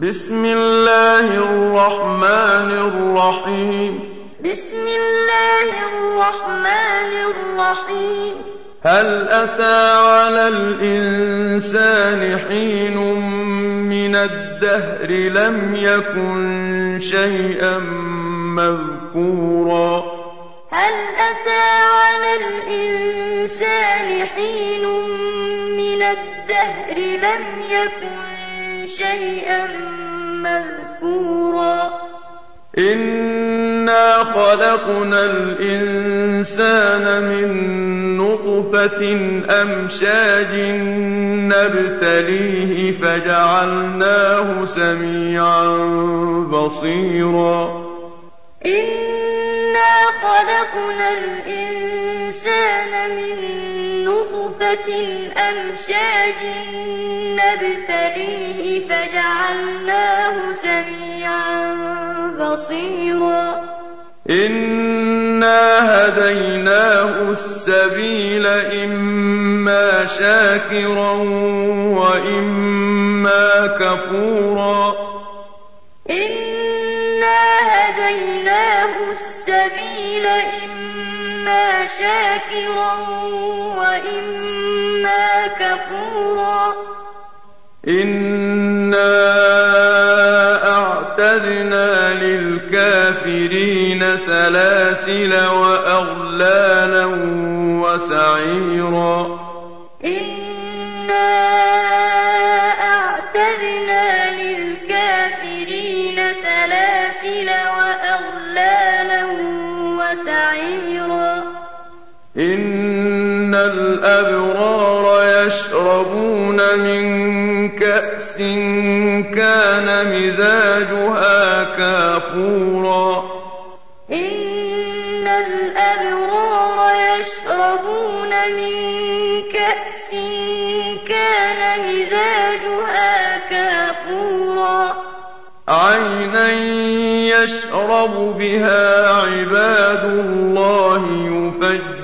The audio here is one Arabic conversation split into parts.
بسم الله الرحمن الرحيم. بسم الله الرحمن الرحيم. هل أتى على الإنسان حين من الدهر لم يكن شيئا مذكورا؟ هل أتى على الإنسان حين من الدهر لم يكن شيئا مذكورا. إنا خلقنا الإنسان من نطفة أمشاج نبتليه فجعلناه سميعا بصيرا. إنا خلقنا الإنسان من نطفة أمشاج نبتليه فجعلناه سميعا بصيرا. إنا هديناه السبيل إما شاكرا وإما كفورا. إنا هديناه السبيل إما شاكرا وإما كفورا إنا أعتدنا للكافرين سلاسل وأغلالا وسعيرا إن الأبرار يشربون من كأس كان مزاجها كافورا إن الأبرار يشربون من كأس كان مزاجها كافورا عينا يشرب بها عباد الله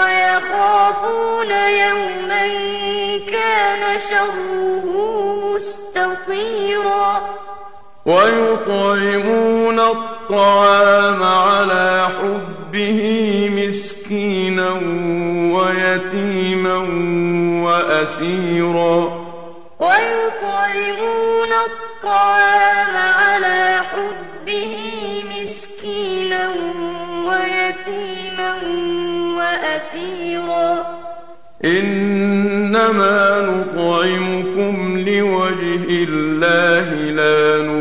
ويخافون يوما كان شره مستطيرا. ويطعمون الطعام على حبه مسكينا ويتيما وأسيرا. ويطعمون الطعام على وأسيرا إنما نطعمكم لوجه الله لا نريد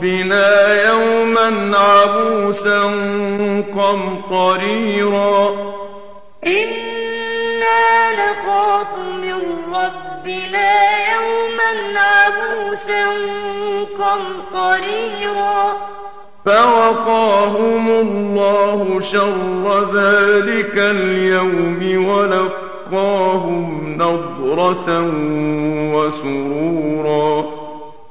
ربنا يوما عبوسا قمطريرا. إنا نخاف من ربنا يوما عبوسا قمطريرا. فوقاهم الله شر ذلك اليوم ولقاهم نضرة وسرورا.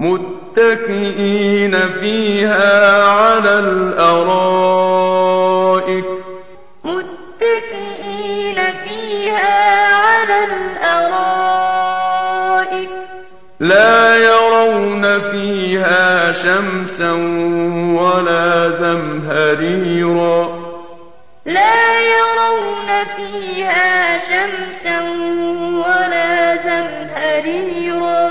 متكئين فيها على الأرائك. متكئين فيها على الأرائك. لا يرون فيها شمسا ولا زمهريرا. لا يرون فيها شمسا ولا زمهريرا.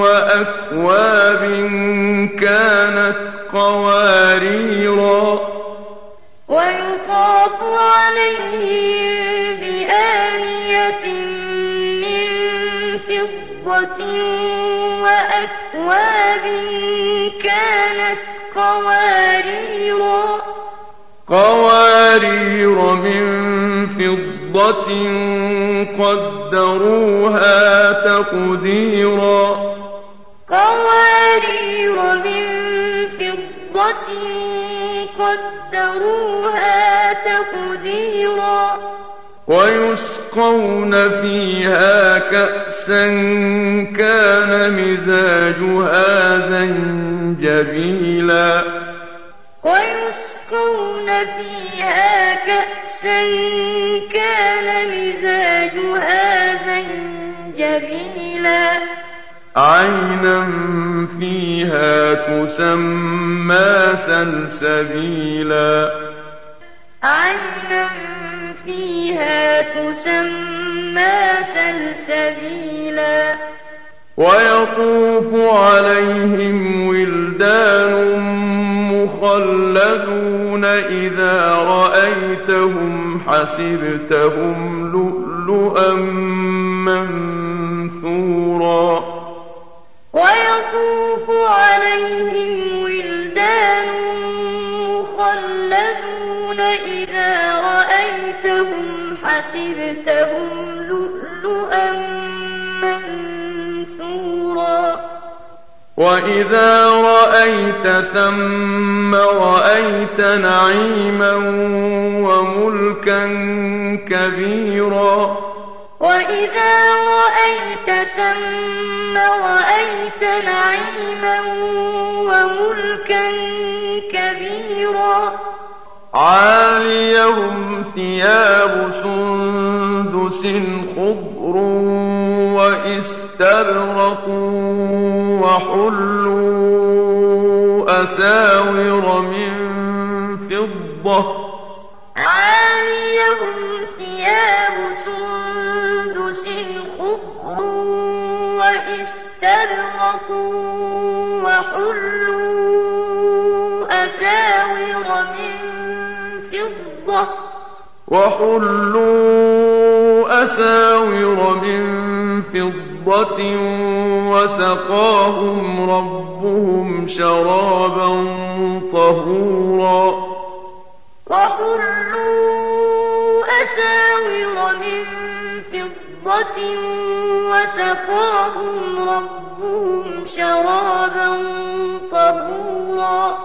وأكواب كانت قواريرا. ويطاف عليهم بآنية من فضة وأكواب كانت قواريرا. قوارير من فضة قدروها تقديرا. قوارير من فضة قدروها تقديرا. ويسقون فيها كأسا كان مزاجها زنجبيلا. ويسقون فيها كأسا كان مزاجها زنجبيلا. عينا فيها تسمى سلسبيلا. عينا فيها تسمى سلسبيلا. ويطوف عليهم ولدان مخلدون إذا رأيتهم حسبتهم لؤلؤا منثورا. ويطوف عليهم ولدان مخلدون إذا رأيتهم حسبتهم لؤلؤا وإذا رأيت ثم رأيت نعيما وملكا كبيرا وإذا رأيت ثم رأيت نعيما وملكا كبيرا عاليهم ثياب سندس خضر واستبرق وحلوا أساور من فضة. عاليهم ثياب سندس خضر واستبرق وحلوا أساور من فضة. وحلوا أساور من فضة وسقاهم ربهم شرابا طهورا. وحلوا أساور من فضة وسقاهم ربهم شرابا طهورا.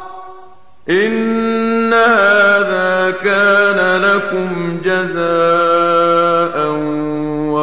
إن هذا كان لكم جزاء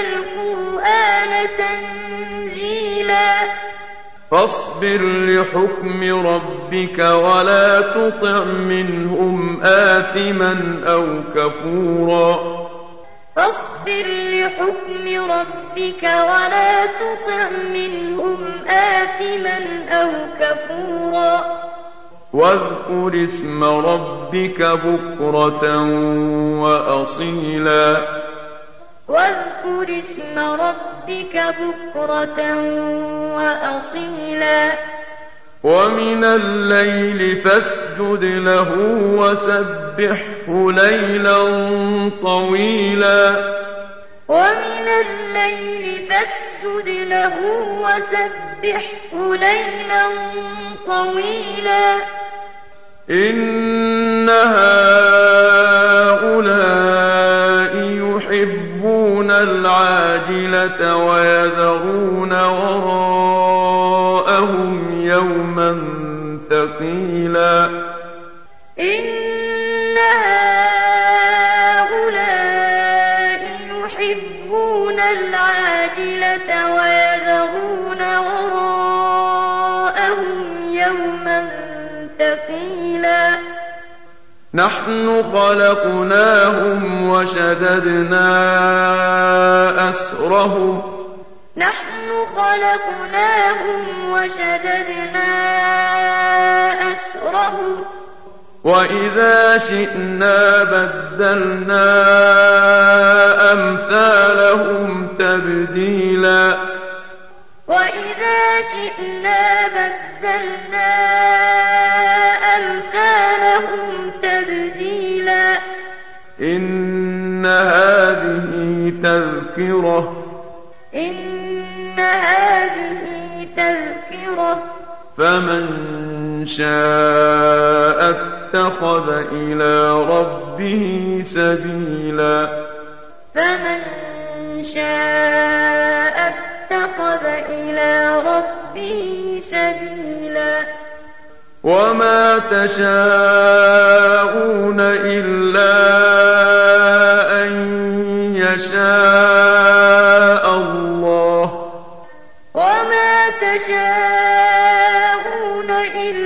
القرآن تنزيلا. فاصبر لحكم ربك ولا تطع منهم آثما أو كفورا. فاصبر لحكم ربك ولا تطع منهم آثما أو كفورا. واذكر اسم ربك بكرة وأصيلا. واذكر اسم ربك بكرة وأصيلا. ومن الليل فاسجد له وسبحه ليلا طويلا. ومن الليل فاسجد له وسبحه ليلا طويلا. إن هؤلاء يحبون العاجلة ويذرون وراءهم يوما ثقيلا. إن هؤلاء يحبون العاجلة ويذرون وراءهم يوما ثقيلا. نحن خلقناهم وشددنا أسرهم. نحن خلقناهم وشددنا أسرهم. وإذا شئنا بدلنا أمثالهم تبديلا. وإذا شئنا بدلنا أمثالهم تبديلا إن هذه تذكرة إن هذه تذكرة فمن شاء اتخذ إلى ربه سبيلا فمن شاء اتخذ إلى ربه سبيلا. وما تشاءون إلا أن يشاء الله. وما تشاءون إلا